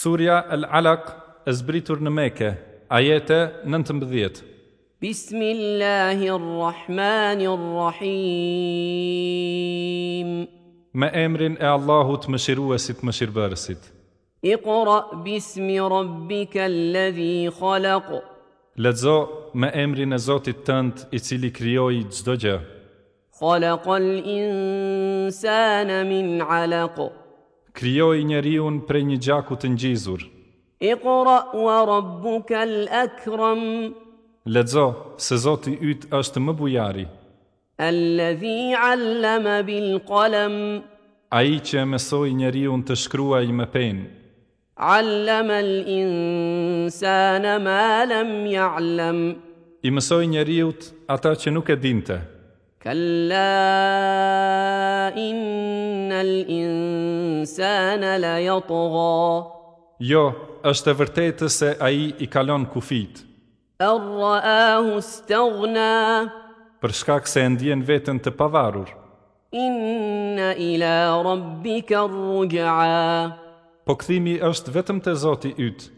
Surja Al-Alaq e zbritur në meke, ajete 19. Bismillahirrahmanirrahim Me emrin e Allahut më shiruesit më shirëbërësit Iqra bismi rabbika alladhi khalaq Lezo me emrin e Zotit tënd i cili krijoi çdo gjë. Khalaqal insana min alaq. Krijoj njeriu prej një gjaku të ngjizur. Iqra wa rabbuka al-akram. Lexo se Zoti i yt është më bujari. Alladhi 'allama bil-qalam. Ai që mësoi njeriu të shkruajë me penë. Allama al-insana ma lam ya'lam. I mësoi njeriu ata që nuk e dinte. Kalla innal insana insana la yatgha Jo, është e vërtetë se ai i kalon kufit. Ar-ra'ahu stagna Për shkak se e ndjen veten të pavarur. Inna ila rabbika ar-ruj'a Po kthimi është vetëm te Zoti yt.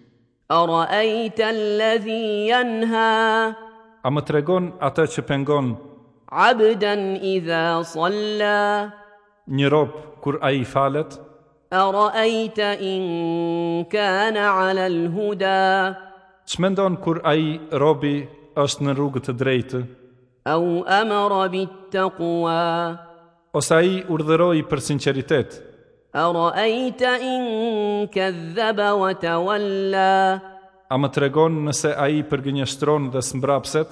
Ara'aita alladhi yanha A më tregon atë që pengon? Abdan idha salla Një rob kur ai falet? Ara'ayta in kana 'ala al-huda. Çmendon kur ai robi është në rrugë të drejtë? Au amara bit-taqwa. Ose ai urdhëroi për sinqeritet? Ara'ayta in kadhaba wa tawalla. A më tregon nëse ai përgënjeshtron dhe smbrapset?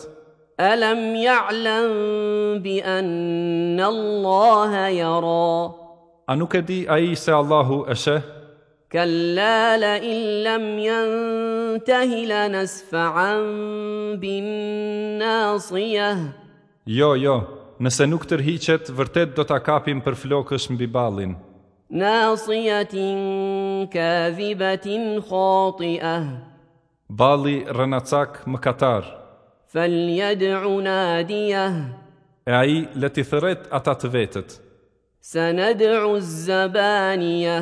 Alam ya'lam bi anna yara. A nuk e di a i se Allahu e shë? Kalla la illam jantahi la nasfa'an bin nasijah. Jo, jo, nëse nuk tërhiqet, vërtet do të kapim për flokësh mbi balin. Nasijatin kathibatin khatia. Bali rënacak më katar. Fal jadu nadia. E a i leti thëret ata vetët. Se ne dhu zëbanija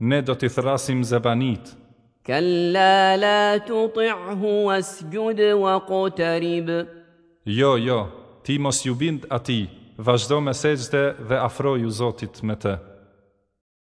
Ne do t'i thrasim zëbanit Kalla la tu t'i'hu wa s'gjud wa kotarib Jo, jo, ti mos ju bind ati, vazhdo me sejtë dhe afroju zotit me të